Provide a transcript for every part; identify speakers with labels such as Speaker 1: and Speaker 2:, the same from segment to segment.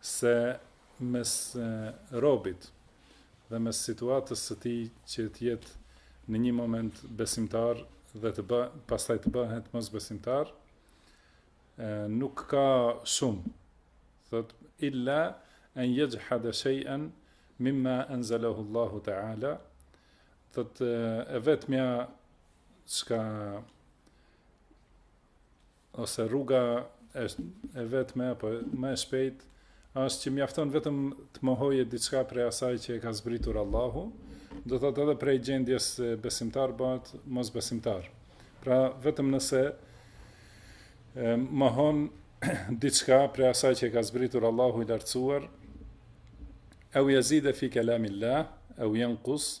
Speaker 1: se mes robit dhe mes situatës së tij që të jetë në një moment besimtar dhe të ba, pastaj të bëhet mosbesimtar, nuk ka shumë. Thot illa an yajhada shay'an mimma anzalahu Allahu ta'ala. Thot e vetmja çka ose rruga e vetme apo më e shpejtë është që mjafton vetëm të mohoje diçka prej asaj që e ka zbritur Allahu, do të thotë edhe prej gjendjes besimtar bahet mosbesimtar. Pra vetëm nëse e, mohon diçka prej asaj që e ka zbritur Allahu i lartësuar, eu jezide fi kelamillah, eu jenkus,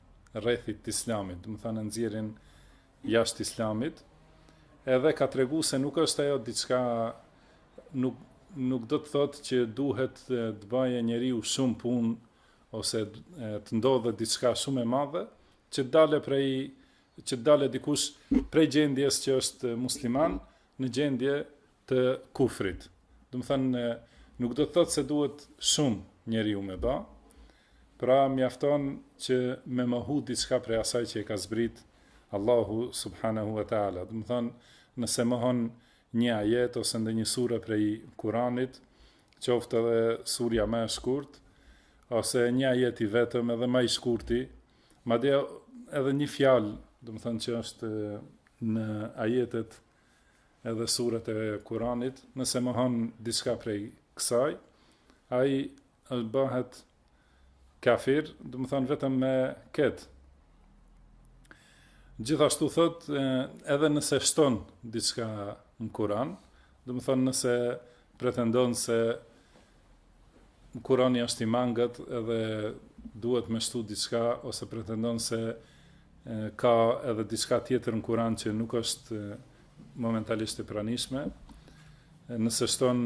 Speaker 1: rrethit të islamit, domethënë e nxjerrin jashtë islamit, edhe ka tregu se nuk është ajo diçka nuk, nuk do të thotë që duhet të baje njeriu shumë punë, ose të ndodhe diçka shumë e madhe, që të dale prej që të dale dikush prej gjendjes që është musliman në gjendje të kufrit. Domethënë nuk do të thotë se duhet shumë njeriu me ba. Pra mjafton që me mohu diçka prej asaj që e ka zbrit Allahu subhanahu wa taala. Domethënë nëse mohon një ajet ose ndonjë sure prej Kuranit, qoftë edhe surja më e shkurt, ose një ajet i vetëm edhe më i shkurti, madje edhe një fjalë, domethënë që është në ajetet edhe surat e Kuranit, nëse mohon diçka prej kësaj, ai është bahet kafir, domethënë vetëm me këtë. Gjithashtu thot edhe nëse shton diçka në Kur'an, domethënë nëse pretendon se Kurani është i mangët edhe duhet me shtu diçka ose pretendon se ka edhe diçka tjetër në Kur'an që nuk është momentalisht e pranishme. Nëse shton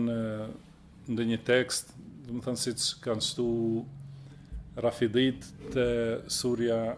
Speaker 1: ndonjë tekst, domethënë siç kanë shtu rafidit te surja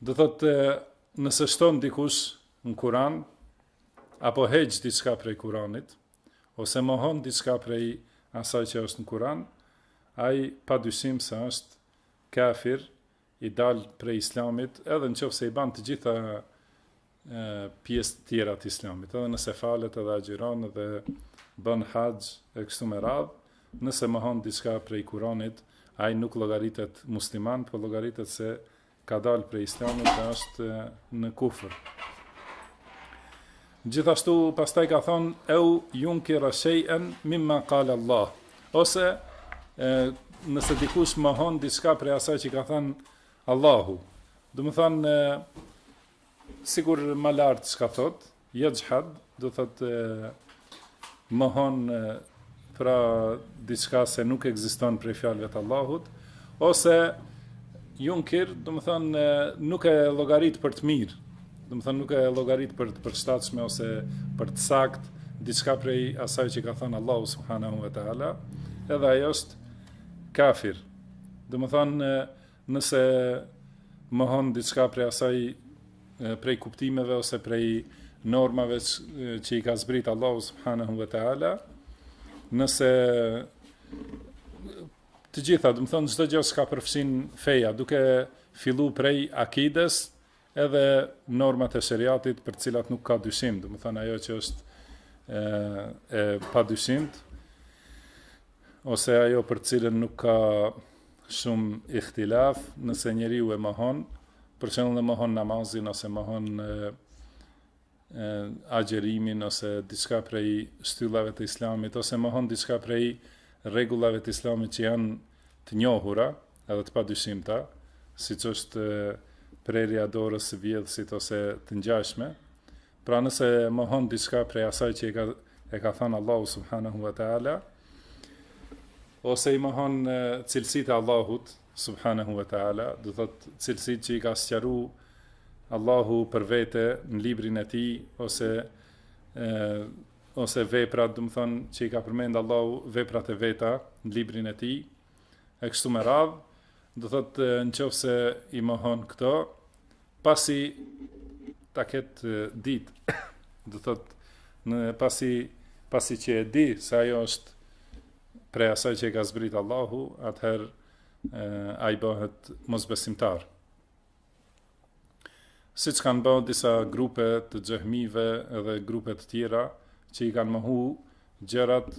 Speaker 1: Do thotë nëse shton dikush në Kur'an apo heq diçka prej Kur'anit ose mohon diçka prej asaj që është në Kur'an, ai pa dyshim se është kafir i dal prej islamit, edhe në qoftë se i ban të gjitha pjesë të tjera të islamit, edhe nëse falet edhe agjeron dhe bën haxh e kështu me radhë, nëse mohon diçka prej Kur'anit, ai nuk llogaritet musliman, por po llogaritet se ka dalë prej islamit dhe është në kufër. Gjithashtu pastaj ka thënë eu yunkira shay'an mimma qala Allah. Ose e, nëse dikush mohon diçka prej asaj që ka thënë Allahu. Domethënë sikur më lart çka thotë, Yajhad do të thotë mohon pra diçka se nuk ekziston prej fjalëve të Allahut ose yunkir, domethënë, nuk e llogarit për të mirë, domethënë, nuk e llogarit për të përshtatshme ose për të saktë, diçka prej asaj që ka thënë Allahu subhanahu wa ta'ala, edhe ai është kafir. Domethënë, Nëse mohon diçka prej asaj prej kuptimeve ose prej normave që i ka zbrit Allahu subhanahu wa taala, nëse të gjitha, domethënë çdo gjë çka përfshin feja, duke fillu prej akidës, Edhe normat e sheriatit për të cilat nuk ka dyshim, domethënë ajo që është e, e padyshimtë ose ajo për të cilën nuk ka shumë ihtilaf, nëse njeriu e mohon, për shembull e mohon namazin ose mohon agjerimin ose diçka prej shtyllave të islamit, ose mohon diçka prej rregullave të islamit që janë të njohura edhe të padyshimta, siç është prerja e dorës së vjedhësit ose të ngjashme. Pra nëse mohon diçka prej asaj që e ka e ka thënë Allahu subhanahu wa taala ose i mohon cilësitë e Allahut, subhanahu wa taala, do të thotë cilësitë që i ka sqaru Allahu për vete në librin e tij ose ë ose veprat, domethënë që i ka përmend Allahu veprat e veta në librin e tij. E kështu me radhë, do thotë në qoftë se i mohon këto, pasi ta ketë dit, do të thotë në pasi pasi që e di se ajo është prej asaj që e ka zbrit Allahu, atëherë ai bëhet mosbesimtar. Siç kanë bërë disa grupe të xhehmive edhe grupe të tjera që i kanë mohu gjërat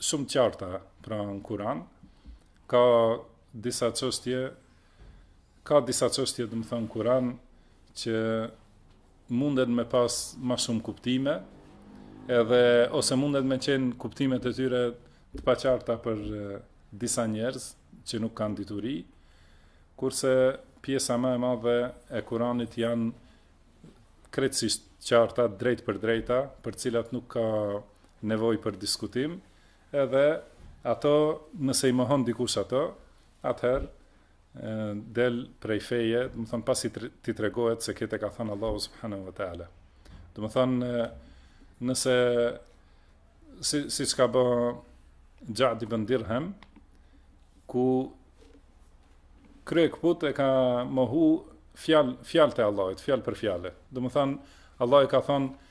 Speaker 1: shumë qarta pra në Kur'an, ka disa çështje Ka disa çështje, domethënë n'Kur'an që munden me pas ma shumë kuptime, edhe ose munden me qenë kuptimet e tyre të paqarta për disa njerëz që nuk kanë dituri, kurse pjesa më e madhe e Kur'anit janë krejtësisht qarta, të drejtpërdrejta, për të cilat nuk ka nevojë për diskutim, edhe ato nëse i mohon dikush ato, atëherë del prej feje, domethanë pasi ti tregohet se këtë ka thënë Allahu subhanahu wa taala. Domethanë nëse si si çka bë Ja'd ibn Dirham ku kryekëput e ka mohu fjal fjalët e Allahut, fjalë për fjalë. Domethanë Allahu ka thënë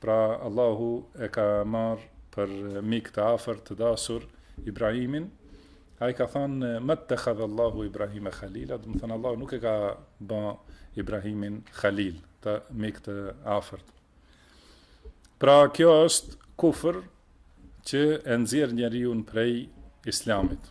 Speaker 1: Pra Allahu e ka marrë për mik të afërt të dashur Ibrahimin. Ai ka thënë mattakhadha Allahu Ibrahima khalila, domethanë Allahu nuk e ka ba Ibrahimin khalil, mik të afërt. Pra kjo është kufër që e nxjerr njeriun prej Islamit.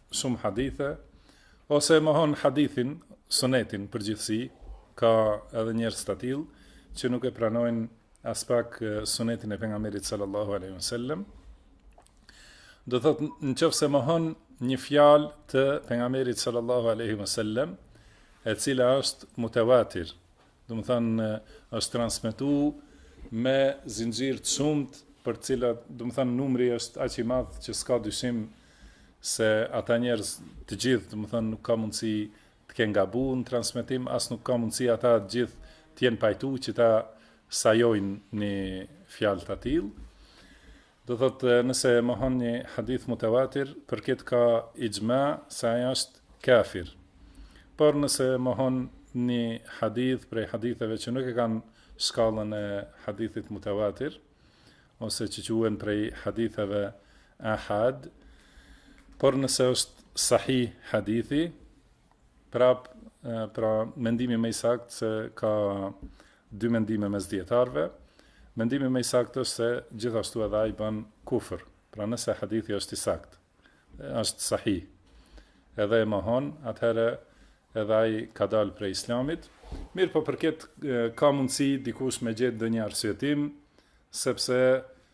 Speaker 1: shumë hadithe, ose e mohon hadithin, sunetin përgjithësi, ka edhe njerëz të atillë, që nuk e pranojnë aspak sunetin e pejgamberit sallallahu aleyhi wa sallam, do të thotë në qoftë se mohon një fjalë të pejgamberit sallallahu aleyhi wa sallam, e cila është mutevatir, Domethanë, është transmetu me zinxhirë të shumtë, për të cilat, domethanë, numri është aq i madh që s'ka dyshim se ata njerëz të gjithë, domethanë, nuk ka mundësi të kenë gabu në transmetim, as nuk ka mundësi ata të gjithë të jenë pajtu që ta sajojnë një fjalë të atillë. Do thotë nëse e mohon një hadith mutewatir, për këtë ka ixhma se ai është kafir. Por nëse e mohon një hadith prej haditheve që nuk e kanë shkallën e hadithit mutewatir, ose që quhen prej haditheve ahad, por nëse është sahih hadithi, prap pra mendimi më i saktë se ka Dy mendime mes dijetarëve, Mendimi më i saktë është se gjithashtu edhe ai bën kufër. Pra nëse hadithi është i saktë, është sahih, edhe e mohon, atëherë edhe ai ka dalë prej islamit. Mirëpo për këtë ka mundësi dikush me gjetë ndonjë arsyetim, sepse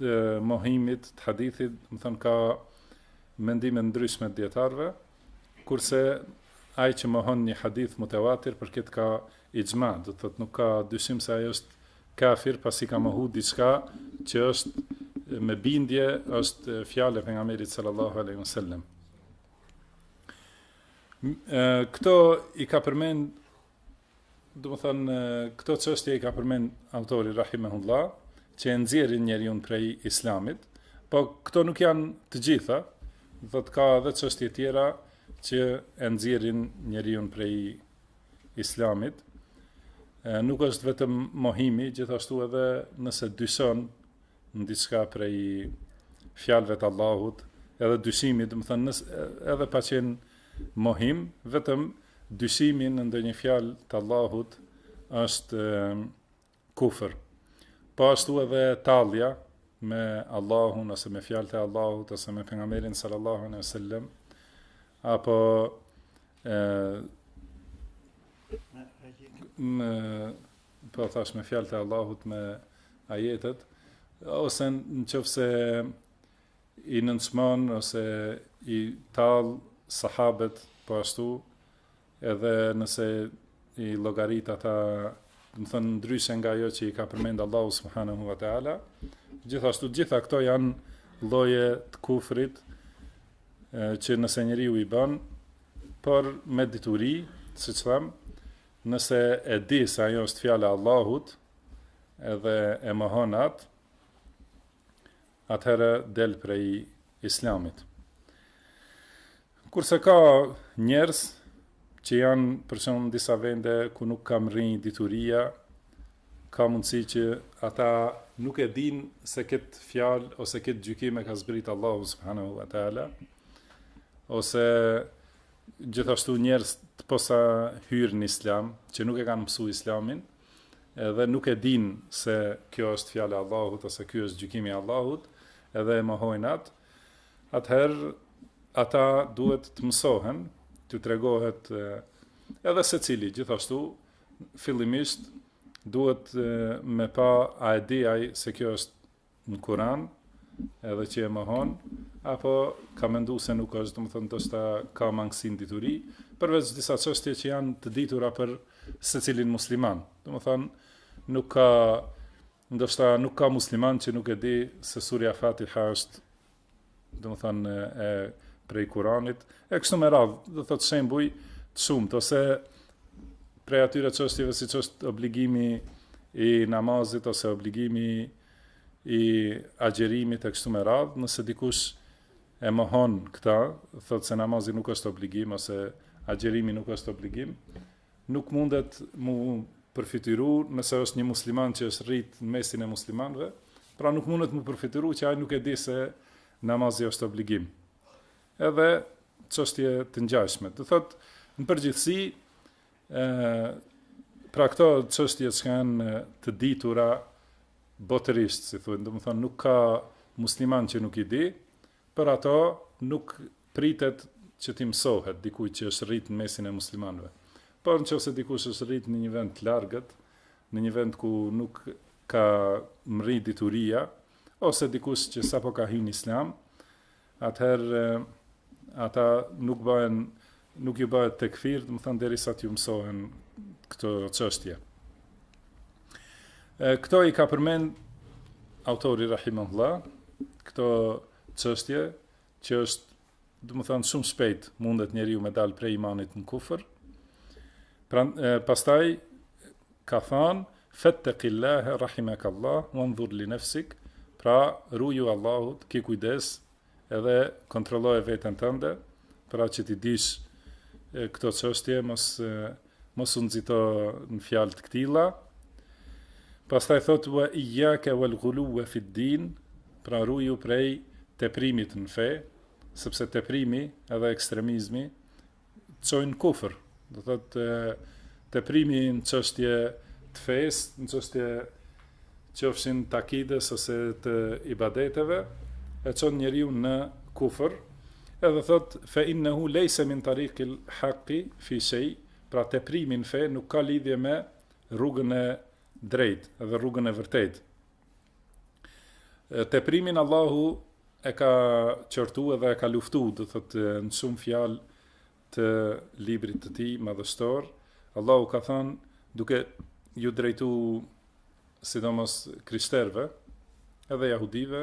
Speaker 1: të mohimit të hadithit, domethanë ka mendime të ndryshme të dijetarëve, kurse ai që mohon një hadith mutewatir, për këtë ka ixhma, do të thotë nuk ka dyshim se ai është kafir, pasi ka mohu diçka që është me bindje, është fjalë e pejgamberit sallallahu alaihi sallam. Këto i ka përmend Domethënë këto çështje i ka përmend autori rahimahullah që e nxjerrin njerin prej islamit, po këto nuk janë të gjitha, dmth ka edhe çështje tjera që e nxjerrin njerin prej islamit. Nuk është vetëm mohimi, gjithashtu edhe nëse dyshon në diçka prej fjalëve të Allahut, edhe dyshimi, domethënë edhe pa qenë Mohim, vetëm dyshimi në ndonjë fjalë të Allahut është kufër. Po ashtu edhe tallja me Allahun ose me fjalët e Allahut ose me pejgamberin sallallahu alejhi ve sellem apo me po thash me fjalët e Allahut me ajetet ose në qoftë se I nënçmon ose i tall sahabet po ashtu edhe nëse i llogarit ata, domethënë ndryshe nga ajo që i ka përmend Allahu subhanahu wa taala, gjithashtu të gjitha këto janë lloje të kufrit që nëse njeriu i bën, por me dituri, siç them, nëse e di se ajo është fjala e Allahut, edhe e mohon atë, atëherë del prej islamit. Kurse ka njerëz që janë për shembull në disa vende ku nuk ka mrri dituria, ka mundësi që ata nuk e dinë se këtë fjalë ose këtë gjykim e ka zbrit Allahu subhanahu wa taala ose gjithashtu njerëz të posahyrë në islam që nuk e kanë mësu islamin, edhe nuk e dinë se kjo është fjala e Allahut ose ky është gjykimi i Allahut, edhe e mohojnë atë, atëherë ata duhet të mësohen, t'ju tregohet edhe secili, gjithashtu, fillimisht duhet me pa a e di ai se kjo është në Kur'an edhe që e mohon apo ka mendu se nuk është, domethënë ndoshta ka mangësi në dituri, përveç disa çështje që janë të ditura për secilin musliman. Domethënë nuk ka ndoshta nuk ka musliman që nuk e di se surja Fatiha është domethënë e prej kuranit, e kështu me radhë, domethënë shembuj të shumtë, ose prej atyre çështjeve siç është obligimi i namazit, ose obligimi i agjerimit e kështu me radhë, nëse dikush e mohon këta, thotë se namazi nuk është obligim, ose agjerimi nuk është obligim, Nuk mundet mu përfytyru nëse është një musliman që është rrit në mesin e muslimanëve, pra nuk mundet mu përfytyru që ai nuk e di se namazi është obligim. Edhe çështje të ngjashme. Do thotë në përgjithësi ë pra këto çështje që janë të ditura botërisht, si thonë, domethënë nuk ka musliman që nuk i di, Për ato nuk pritet që t'i mësohet dikujt që është rritë në mesin e muslimanëve. Por nëse dikush është rritë në një vend të largët, në një vend ku nuk ka mrri dituria, ose dikush që sapo ka hyrë në Islam, atëherë ata nuk bëhen Nuk ju bëhet tekfir, domethënë derisa t'ju mësohen këto çështje. Këto i ka përmend autori rahimahullah, këto çështje që është domethënë shumë shpejt mundet njeriu me dal prej imanit në kufër. Pra, pastaj ka thënë fattaqillaha rahimakallah wa anzur li nafsik, pra ruju Allahut, ki kujdes Edhe kontrolloje veten tënde, pra që t'i dish këto çështje, mos mos u nxito në fjalë të këtilla. Pastaj thotë wa iyyaka wal ghuluwa fi din, pra ruju prej teprimit në fe, sepse teprimi edhe ekstremizmi çojnë kufër. Do thotë teprimi në çështje të fesë, në çështje qofshin të akides ose të ibadeteve, e çon njeriun në kufër. Edhe thotë fa innahu laysa min tariqil haqqi fi shay, pra teprimi në fe nuk ka lidhje me rrugën e drejtë dhe rrugën e vërtetë. Teprimin Allahu e ka qortu edhe e ka luftu, do thotë në shumë fjalë të librit të tij madhështor, Allahu ka thënë duke ju drejtu sidomos krishterëve edhe jahudive,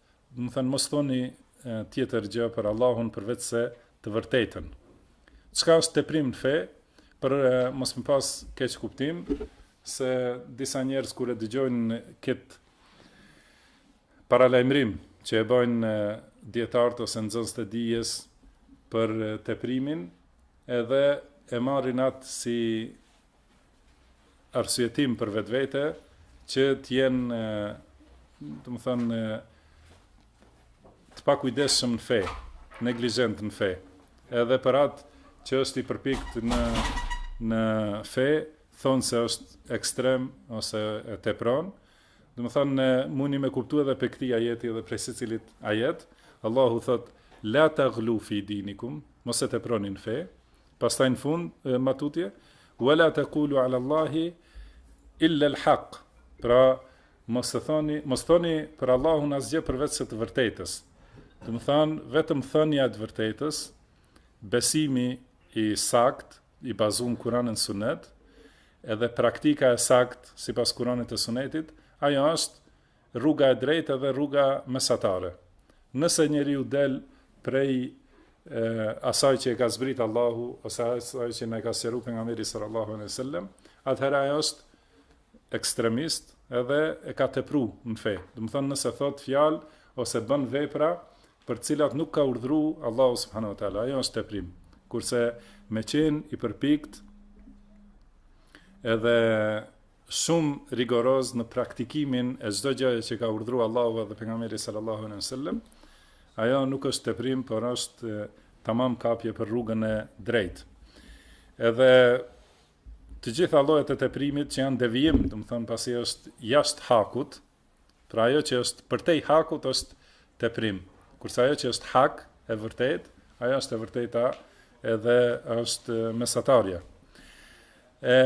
Speaker 1: Domethënë mos thoni tjetër gjë për Allahun përveç se të vërtetën. Çka është teprim në fe, për mos me pas keqkuptim se disa njerëz kur e dëgjojnë kët paralajmërim që e bëjnë dijetarët ose nxënësit e dijes për teprimin, edhe e marrin atë si arsyetim për vetvete që të jenë, domethënë, të pakujdesshëm në fe, neglizhent në fe. Edhe për atë që është i përpikt në në fe, thonë se është ekstrem ose e tepron. Domethënë, mundi me kuptu edhe prej këtij ajeti edhe prej secilit ajet, Allahu thotë la taghlu fi dinikum, mos e teproni në fe. Pastaj në fund, ma tutje, Ve la tekulu ala Allahi illa l'haq. Pra, mos të thoni, mos thoni për Allahun asgjë përveç se të vërtetës. Domethënë, vetëm thënia e të vërtetës, besimi i sakt, i bazun Kuran e Sunet, edhe praktika e sakt, sipas Kuranit e Sunetit, ajo është Rruga e drejtë edhe rruga mesatare. Nëse njeriu del prej asaj që e ka zbrit Allahu ose asaj që na ka sqaruar pejgamberi sallallahu alejhi ve sellem, atëherë ai është ekstremist edhe e ka tepru në fe. Domethënë nëse thot fjalë ose bën vepra për të cilat nuk ka urdhëruar Allahu subhanahu wa taala, ajo është teprim. Kurse me qen i përpikt edhe shumë rigoroz në praktikimin e çdo gjëje që ka urdhëruar Allahu dhe pejgamberi sallallahu alejhi ve sellem, ajo nuk është teprim, por është tamam kapje për rrugën e drejtë. Edhe të gjitha llojet e teprimit që janë devijim, domethënë pasi është jashtë hakut, pra ajo që është përtej hakut është teprim. Kurse ajo që është hak e vërtet, ajo është e vërteta edhe është mesatarja. E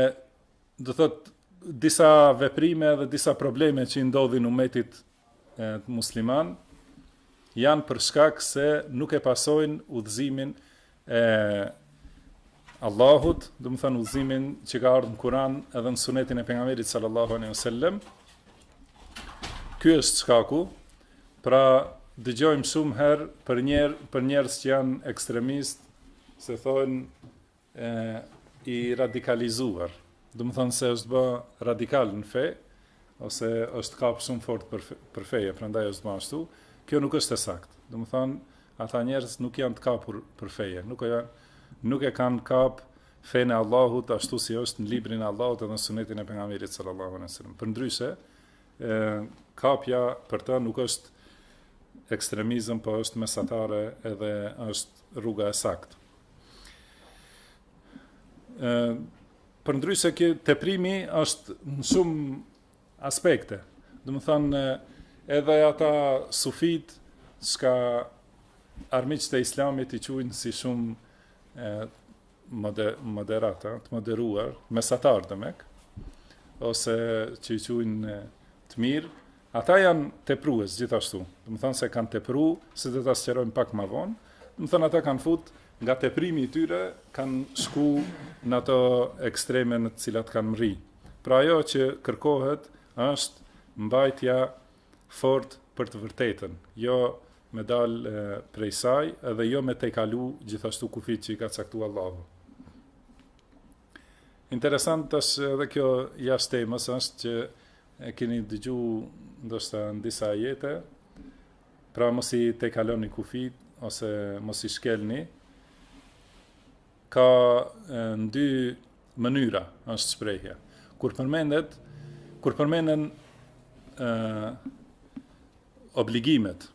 Speaker 1: do të thotë disa veprime dhe disa probleme që i ndodhin umetit e, musliman janë për shkak se nuk e pasojnë udhëzimin e Allahut, domethënë udhëzimin që ka ardhur në Kur'an edhe në Sunetin e pejgamberit sallallahu alaihi wasallam. Ky është shkaku. Pra dëgjojmë shumë herë për njerë, për njerëz që janë ekstremist, se thonë e i radikalizuar, domethënë se është bë radikal në fe ose është kap shumë fort për për feje, prandaj është bë ashtu. Kjo nuk është e saktë. Domethënë ata njerëz nuk janë të kapur për feje, nuk e nuk e kanë kap fenë e Allahut ashtu si është në librin e Allahut dhe në sunetin e pejgamberit sallallahu alaihi wasallam. Përndryshe, ë kapja për të nuk është ekstremizëm, po është mesatare edhe është rruga e saktë. Ë përndryshe teprimi është në shumë aspekte. Domethënë edhe ata sufit çka armiqtë e islamit i quajnë si shumë e moder, moderata, të moderuar, mesatar demek, ose që i quajnë të mirë, Ata janë teprues gjithashtu, domethënë se kanë tepru, se do ta sqarojmë pak më vonë, domethënë ata kanë fut nga teprimi i tyre kanë shku në ato ekstreme në të cilat kanë mri. Pra ajo që kërkohet është mbajtja fort për të vërtetën, jo me dal prej saj edhe jo me tejkalu gjithashtu kufit që i ka caktu Allahu. Interesant është edhe kjo jashtë temës është që E keni dëgju ndoshta në disa ajete, pra mos i tejkaloni kufijt ose mos i shkelni. Ka në dy mënyra është shprehja. Kur përmendet, kur përmenden ë obligimet,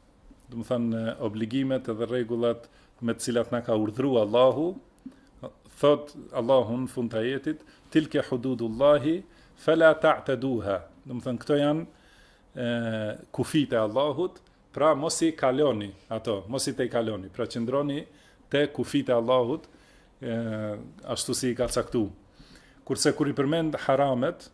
Speaker 1: domethënë obligimet dhe rregullat me të cilat na ka urdhëru Allahu, thot Allahu në fund të ajetit, tilke hududullahi, fela tateduha. Domethënë, këto janë e, kufijt e Allahut, pra mos i kaloni ato, mos i tejkaloni, pra qëndroni te kufijt e Allahut, e, ashtu si i ka caktu. Kurse kur i përmend haramet,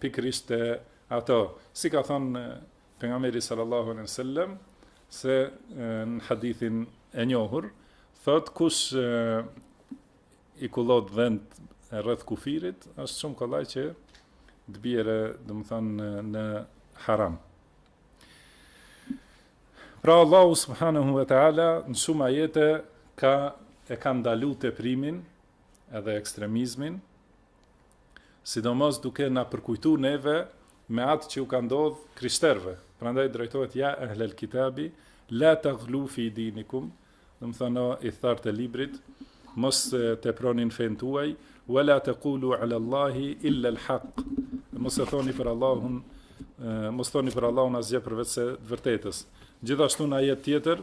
Speaker 1: pikërisht te ato. Si ka thënë pejgamberi sallallahu alejhi we sellem se në hadithin e njohur thot kush i kullot vend rreth kufirit është shumë kollaj që të bjerë, domethënë, në, në haram. Pra Allahu subhanahu wa ta'ala në shumë ajete ka, e ka ndalu teprimin edhe ekstremizmin, sidomos duke na përkujtu neve me atë që u ka ndodh krishterëve. Prandaj drejtohet ja ehlel kitabi, la taghlu fi dinikum, domethënë ithtarët e librit, mos teproni në fenë tuaj, wala taqulu ala Allahi illa al-haq. Mos e thoni për Allahun, mos thoni për Allahun asgjë përveç se të vërtetës. Gjithashtu në ajet tjetër,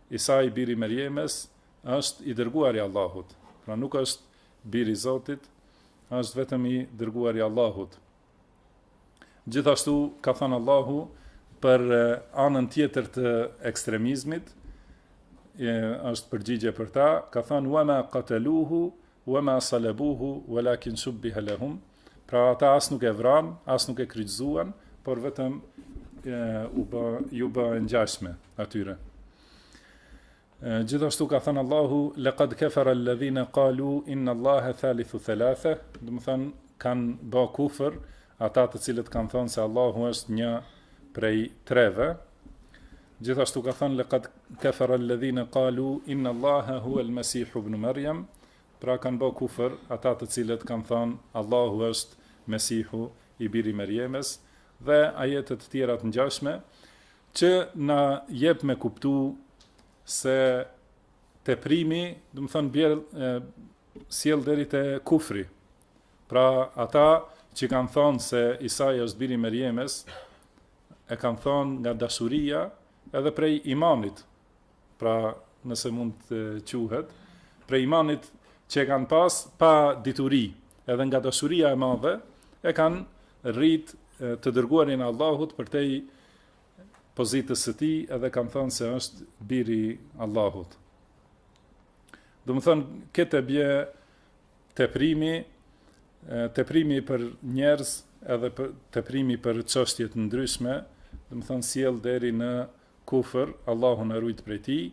Speaker 1: Isai biri i Merjemes është i dërguar i Allahut, pra nuk është bir i Zotit, është vetëm i dërguar i Allahut. Gjithashtu ka thënë Allahu për anën tjetër të ekstremizmit, e, është përgjigje për ta, ka thënë wa ma qataluhu Wa ma salabuhu walakin shubbiha lahum, pra ata as nuk e vranë, as nuk e kryqëzuan, por vetëm u bë ju bë e ngjashme atyre. Gjithashtu ka thënë Allahu laqad kafara alladhina qalu inna allaha thalithu thalatha, domethënë kanë bë kufër ata të cilët kanë thënë se Allahu është një prej treve. Gjithashtu ka thënë laqad kafara alladhina qalu inna Allaha huwa al-Masih ibn Maryam, pra kanë bë kufër ata të cilët kanë thënë Allahu është Mesihu i biri i Merjemes dhe ajete të tjera të ngjashme që na jep me kuptu se teprimi, domethënë bie sjell deri te kufri. Pra ata që kanë thënë se Isa është biri i Merjemes, e kanë thënë nga dashuria edhe prej imanit, pra nëse mund të quhet, prej imanit që e kanë pas pa dituri, edhe nga dashuria e madhe, e kanë rrit të dërguarin e Allahut përtej pozitës së tij edhe kanë thënë se është biri i Allahut. Domethënë, këtë e bie Teprimi, teprimi për njerëz edhe për teprimi për çështje të ndryshme, domethënë sjell deri në kufër, Allahu na ruajt prej tij.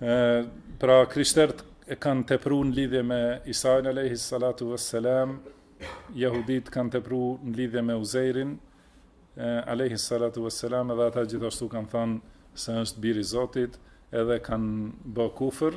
Speaker 1: Ë pra krishterët e kanë tepru në lidhje me Isain alayhi salatu vesselam, jehudit kanë tepru në lidhje me Uzeirin alayhi salatu vesselam, edhe ata gjithashtu kanë thënë se është biri i Zotit, edhe kanë bë kufër.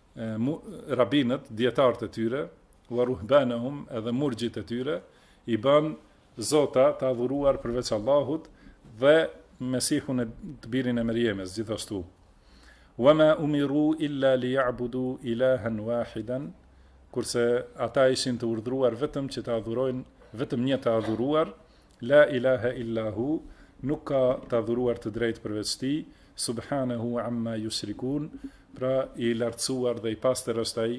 Speaker 1: rabinët, dijetarët e tyre, wa ruhbanahum edhe murgjit e tyre, i bënë zota të adhuruar përveç Allahut dhe Mesihun të birin e Merjemes, gjithashtu. Wa ma umiru illa li ja'budu ilahen wahidan, kurse ata ishin të urdhruar vetëm që të adhurojnë vetëm një të adhuruar, La ilahe illa hu, nuk ka të adhuruar të drejtë përveç Tij, Subhanehu amma yushrikun, pra i lartësuar dhe i pastër është Ai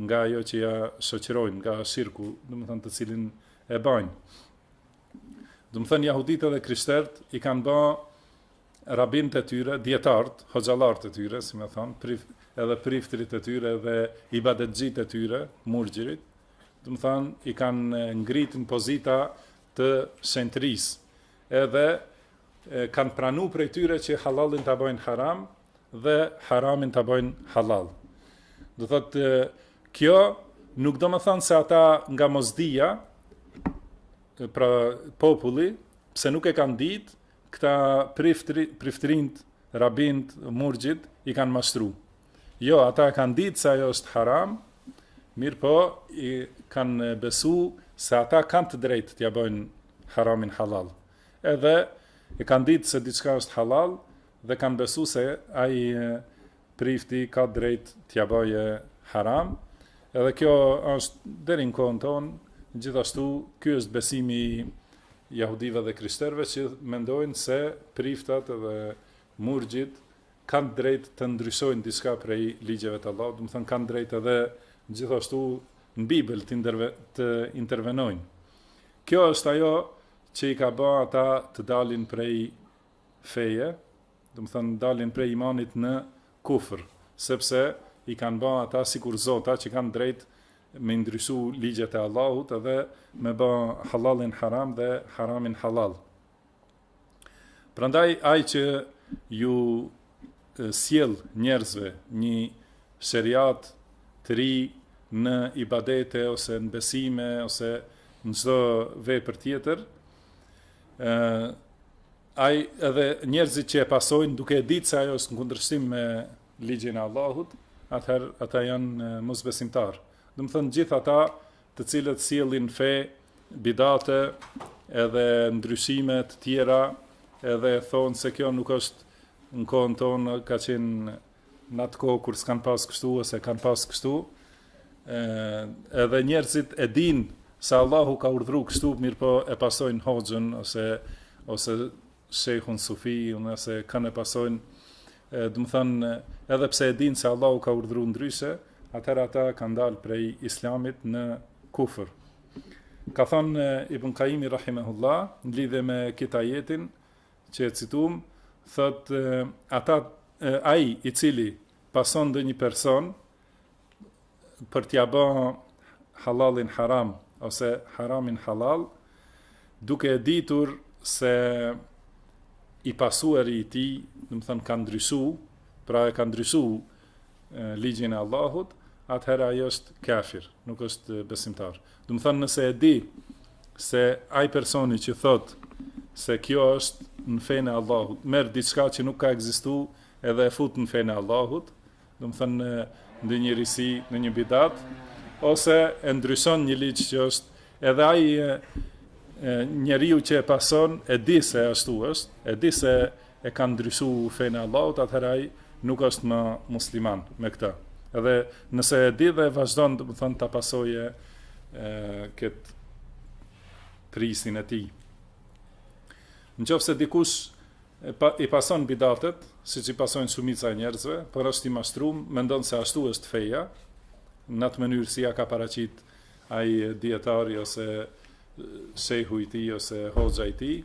Speaker 1: nga ajo që ia shoqërojnë, nga shirku, domethënë të cilin e bajnë. Domethënë jahuditë dhe krishterët i kanë bë rabinët e tyre, dijetarët, hoxhallarët e tyre, si me thënë, prift, edhe priftërit e tyre dhe ibadetxhit e tyre, murgjërit, domethënë i kanë ngrit në pozita të shenjtërisë. Edhe kanë pranu prej tyre që halallin ta bëjnë haram dhe haramin ta bëjnë hallall. Do thotë kjo nuk domethënë se ata nga mosdija pra populli pse nuk e kanë ditë këta priftëri, priftërinjtë, rabinët, murgjit, i kanë mashtru. Jo, ata e kanë ditë se ajo është haram, mirëpo i kanë besu se ata kanë të drejtë t'ja bajnë haramin halal. Edhe e kanë ditë se diçka është halal dhe kanë besu se ai prifti ka drejtë t'ja bajë haram. Edhe kjo është deri në kohën tonë, gjithashtu ky është besimi i jahudive dhe krishterëve që mendojnë se priftat dhe murgjit kanë të drejtë të ndryshojnë diçka prej ligjeve të Allahut, domethënë kanë drejtë edhe gjithashtu në Bibël të, të intervenojnë. Kjo është ajo që i ka ba ata të dalin prej feje, domethënë dalin prej imanit në kufër, sepse i kanë ba ata sikur zota që kanë drejtë me i ndryshu ligjet e Allahut edhe me ba halalin haram dhe haramin halal. Prandaj ai që ju sjell njerëzve një sheriat të ri në ibadete ose në besime ose në çdo vepër tjetër, ë ai edhe njerëzit që e pasojnë duke e ditë se ajo është në kundërshtim me ligjin e Allahut, atëherë ata janë mosbesimtarë. Domethënë gjithë ata të cilët sjellin fe, bidate edhe ndryshime të tjera, edhe thonë se kjo nuk është në kohën tonë, ka qenë në atë kohë kur s'kanë pas kështu, ose kanë pas kështu, edhe njerëzit e dinë se Allahu ka urdhru kështu, mirëpo e pasojnë hoxhën, ose, ose shehun sufi ose kand e pasojnë domethënë edhe pse e dinë se Allahu ka urdhru ndryshe, atëherë ata kanë dalë prej islamit në kufër. Ka than Ibn Kajimi rahimahullah në lidhje me kit ajetin që e citum, thotë ata ai i cili pason ndonjë person për t'ja ba halalin haram ose haramin halal duke e ditur se i pasuari i tij, domethënë ka ndryshu, pra e ka ndryshu ligjin e Allahut, atëherë ai është kafir, nuk është besimtar. Domethënë nëse e di se ai personi që thotë se kjo është në fenë e Allahut, merr diçka që nuk ka ekzistu edhe e fut në fenë e Allahut, domethënë ndonjë risi, ndonjë bidat, ose e ndryshon një ligj që është edhe ai njeriu që e pason e di se ashtu është, e di se e ka ndryshu fenë e Allahut, atëherë ai nuk është më musliman me këtë. Edhe nëse e di dhe vazhdon, domethënë ta pasojë këtë risinë e tij. Në qoftë se dikush I pason bidatet, siç i pasojnë shumica e njerëzve, por është i mashtrum, mendon se ashtu është feja, në atë mënyrë si ia ka paraqit ai dietari ose shehu i tij ose hoxha i tij,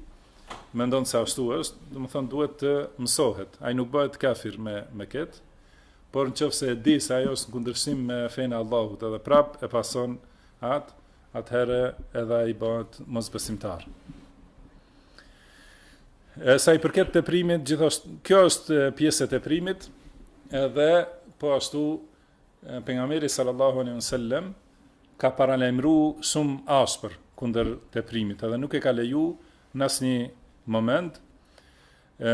Speaker 1: mendon se ashtu është, domethonë duhet të mësohet. Ai nuk bëhet kafir me me kët, por nëse e di se ajo është në kundërshtim me fenë e Allahut edhe prap e pason atë, atëherë edhe ai bëhet mosbesimtar. E sa i përket teprimit, gjithashtu kjo është pjesë e teprimit, edhe po ashtu pejgamberi sallallahu alaihi wasallam ka paralajmëru shumë ashpër kundër teprimit, edhe nuk e ka leju në asnjë moment. Ë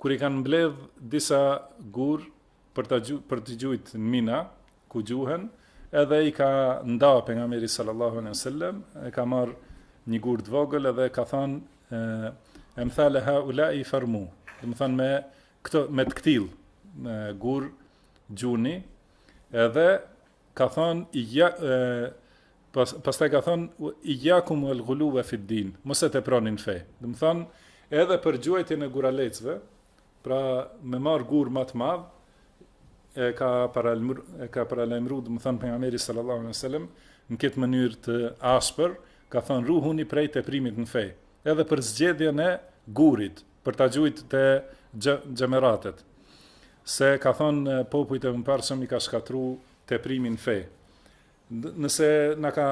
Speaker 1: Kur i kanë mbledh disa gur për, për të gjujt në Mina, ku gjuhen, edhe i ka nda pejgamberi sallallahu alejhi wasallam, e ka marr një gur të vogël edhe ka thënë e, emthale haulai fermu. Domethënë me, me të ktill, me gur gjuni, edhe Ka thënë ija pas pastaj ka thënë ijakum vel ghuluwa fi din, mos e teproni në fe. Domethonë edhe për gjuajtjen e guralecëve, pra me marr gur ma të madh, e ka para e ka paralajmëru domethënë pejgamberi sallallahu alejhi ve sellem në këtë mënyrë të ashpër ka thënë ruhuni prej teprimit në fe edhe për zgjedhjen e gurit për ta gjujt te xhe xhemeratet se ka thon popujt e mëparshëm i ka shkatru teprimi në fe nëse në ka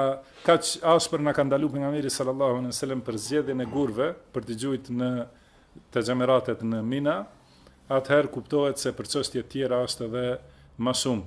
Speaker 1: kaq ashpër na ka ndalu pejgamberi sallallahu alejhi ve sellem për zgjedhjen e gurve për t'i gjujt në te xhemeratet në Mina atëherë kuptohet se për çështje të tjera është edhe ma shumë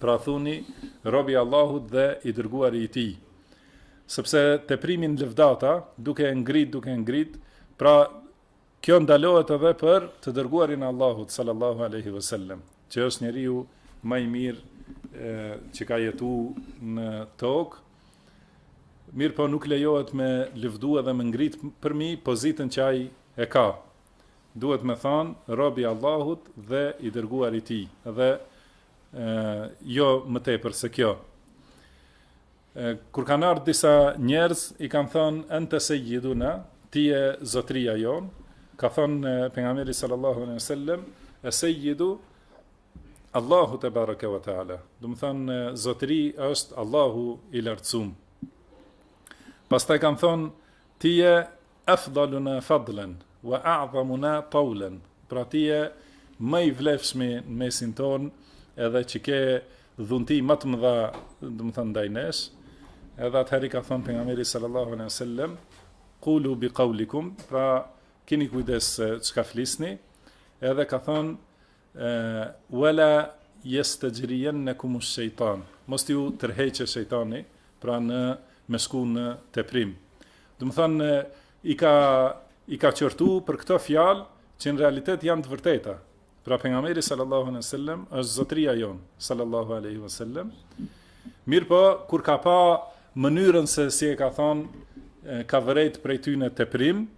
Speaker 1: Pra thuni, robi i Allahut dhe i dërguari i tij. Sepse teprimi n'lëvdata, duke e ngrit, duke e ngrit, pra kjo ndalohet edhe për të dërguarin e Allahut sallallahu alaihi wasallam, që është njeriu ma i mirë që ka jetu në tokë, mirëpo nuk lejohet me lëvdu edhe me ngrit përmi pozitën që ai e ka. Duhet me thanë, robi i Allahut dhe i dërguari i tij. Dhe jo më tepër se kjo. Kur kanë ardhë disa njerëz, i kanë thënë, ente sejjiduna, ti je zotria jonë, ka thënë pejgamberi sallallahu alejhi ve sellem, es-sejjidu Allahu tebareke ve teala. Domethënë, zotri është Allahu i lartësum. Pastaj kanë thënë, ti je Afdaluna fadlan wa a'zamuna tawlan, pra ti je më i vlefshmi në mesin tonë edhe që ke dhunti më të mëdha, domethonë ndaj nesh. Edhe atëherë i ka thënë pejgamberi sallallahu alaihi wasallam, "Qulu bi qawlikum", pra keni kujdes se çka flisni. Edhe ka thënë Wala yastajriyannakum ash-shaytan. Mos t'ju tërheqë shejtani, pra në me shku në teprim. Domethonë i ka i ka qortu për këto fjalë që në realitet janë të vërteta. Pra pejgamberi sallallahu alaihi wasallam është zotria jon, sallallahu alaihi wasallam. Mirëpo, kur ka pa mënyrën se si e kanë thonë, ka vërejt prej tyne teprim,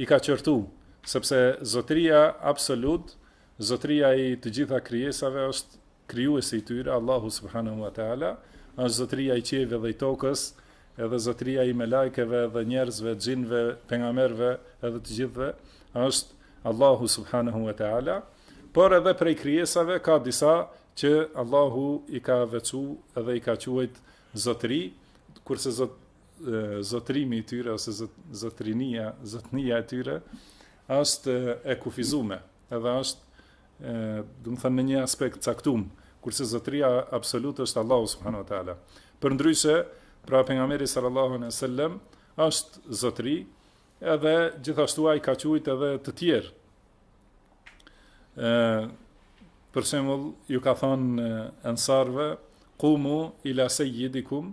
Speaker 1: I ka qortu, sepse Zotëria absolut, Zotëria i të gjitha krijesave është krijuesi i tyre, Allahu subhanahu wa taala, është Zotëria i qiejve dhe i tokës, edhe Zotëria i melajkeve dhe njerëzve, xhinve, pejgamberëve, edhe të gjithëve, është Allahu subhanahu wa taala. Por edhe prej krijesave ka disa që Allahu i ka veçu edhe i ka quajt Zotëri, kurse zot zotërimi i tyre ose zotërinia, zotnia e tyre është e kufizume, edhe është, domethonë në një aspekt caktum, kurse zotëria absolut është Allahu subhanahu wa taala. Përndryshe, pra pejgamberi sallallahu alaihi wasallam është zotëri, edhe gjithashtu ai ka qujt edhe të tjerë. ë Për shembull, ju ka thënë ansarve, "Qumu ila sayyidikum"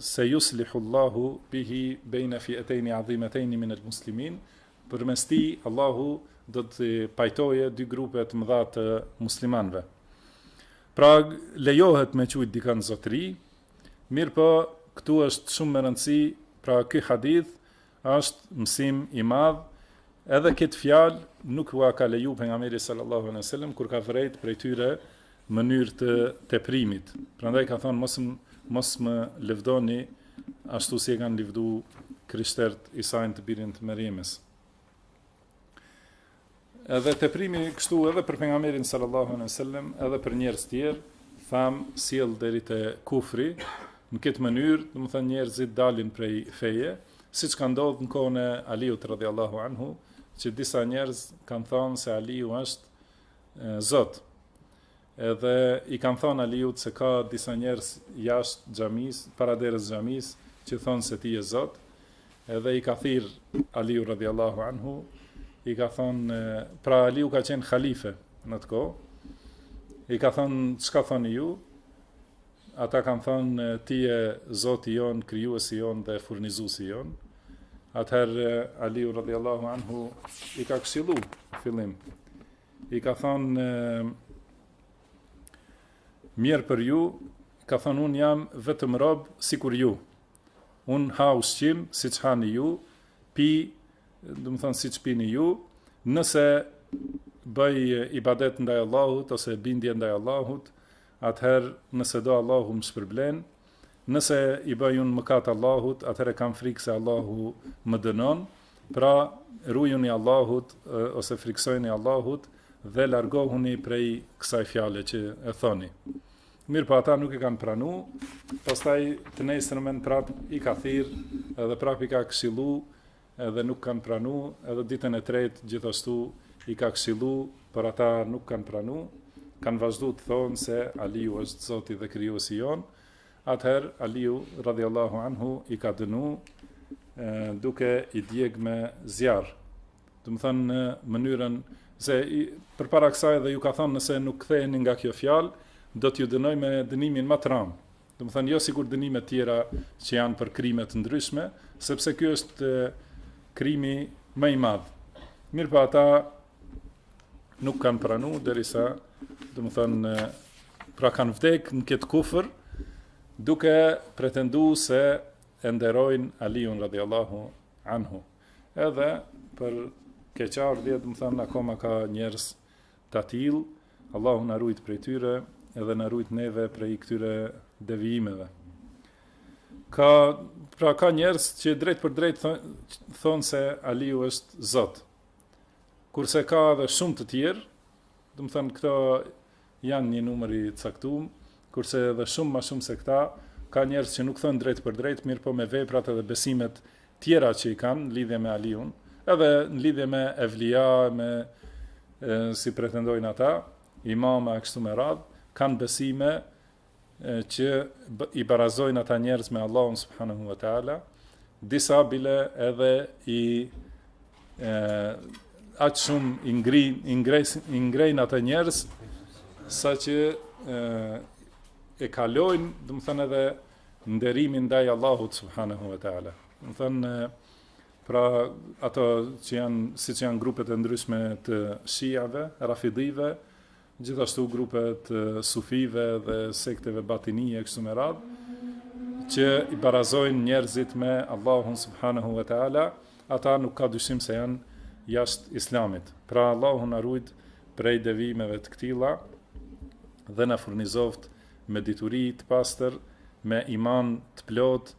Speaker 1: se yuslihu Allahu bihi baina fi'atayn 'azimatayn min al-muslimin, përmes tij Allahu do të pajtojë dy grupe të mëdha të muslimanëve. Pra lejohet me qujt dikën zotri, mirëpo këtu është shumë me rëndësi, pra ky hadith Është mësim i madh, edhe këtë fjalë nuk ua ka leju Pejgamberi sallallahu alejhi ve sellem kur ka vrejt prej tyre mënyrë të teprimit. Prandaj ka thënë mos mos më lëvdoni ashtu si e kanë lëvdu krishtert Isain të birin të Merjemes. Edhe teprimi kështu edhe për pejgamberin sallallahu alejhi ve sellem, edhe për njerëz të tjerë, thamë sjell deri te kufri, në këtë mënyrë, domethonë njerëzit dalin prej feje, siç ka ndodh në kohën e Aliut radhiyallahu anhu, që disa njerëz kanë thënë se Aliu është Zot. Edhe i kanë thanë Aliut se ka disa njerëz jashtë xhamisë, para derës së xhamisë, që thonë se ti je Zot. Edhe i ka thirrë Aliu radhiyallahu anhu, i ka thonë, pra Aliu ka qenë halife në atë kohë. I ka thonë, çka thoni ju? Ata kanë thonë, ti je Zoti jonë, krijuesi jonë dhe furnizuesi jonë. Atëherë Aliu radhiyallahu anhu i ka këshillu fillim I ka thonë mjerë për ju, i ka thonë unë jam vetëm rob sikur ju. Unë ha ushqim siç hani ju, pi, domethonë siç pini ju, nëse bëj ibadet ndaj Allahut ose bindje ndaj Allahut, atëherë nëse do Allahu më shpërblen, Nëse i bëj unë mëkat Allahut, atëherë kam frikë se Allahu më dënon, pra rujuni Allahut ose frikësojeni Allahut dhe largohuni prej kësaj fjale që e thoni. Mirëpo ata nuk e kanë pranu, pastaj të nesërmen prap i ka thirrë edhe prap i ka këshillu edhe nuk kanë pranu, edhe ditën e tretë gjithashtu i ka këshillu, por ata nuk kanë pranu, kanë vazhdu të thonë se Aliu është zoti dhe krijuesi jonë, Atëherë Aliu radhiyallahu anhu i ka dënu e, duke i djeg me zjarr. Domethonë në mënyrën se i, përpara kësaj edhe ju ka thënë nëse nuk ktheheni nga kjo fjalë, do t'ju dënoj me dënimin ma të randë. Domethonë jo sikur dënime të tjera që janë për krime të ndryshme, sepse ky është krimi ma i madh. Mirëpo ata nuk kanë pranu derisa domethonë pra kanë vdek në këtë kufër duke pretendu se e nderojnë Aliun radiallahu anhu edhe për keqardhje domethonë akoma ka njerëz të atillë Allahu na rujt prej tyre edhe na rujt neve prej këtyre devijimeve ka pra ka njerëz që drejtpërdrejt thonë se Aliu është Zot Kurse ka edhe shumë të tjerë, domethonë këto janë një numër i caktum, kurse edhe shumë ma shumë se këta, ka njerëz që nuk thonë drejtpërdrejt, mirëpo me veprat edhe besimet tjera që i kanë në lidhje me Aliun, edhe në lidhje me evlija, me e, si pretendojnë ata, imama e kështu me radhë, kanë besime që i barazojnë ata njerëz me Allahun subhanahu wa taala, disa bile edhe i ë aq shumë i ngrin i ngres i ngrejnë ata njerëz saqë ë e kalojnë, domethënë edhe nderimin ndaj Allahut subhanahu wa taala. Domethënë pra ato që janë siç janë grupet e ndryshme të shiave, rafidive, Gjithashtu grupet e sufive dhe sekteve batinije e kështu me radhë, që i barazojnë njerëzit me Allahun subhanahu wa taala, ata nuk ka dyshim se janë jashtë Islamit. Pra Allahu na ruajt prej devijimeve të këtilla dhe na furnizoft me dituri të pastër, me iman të plotë